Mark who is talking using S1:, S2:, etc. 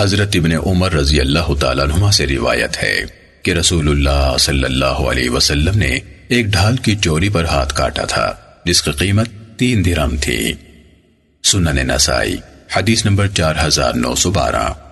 S1: حضرت ابن عمر رضی اللہ تعالیٰ عنہ سے روایت ہے کہ رسول اللہ صلی اللہ علیہ وسلم نے ایک ڈھال کی چوری پر ہاتھ کاٹا تھا، جس کی قیمت تین درم تھی۔ سنن نسائی، حدیث نمبر چار ہزار نو سو بارہ۔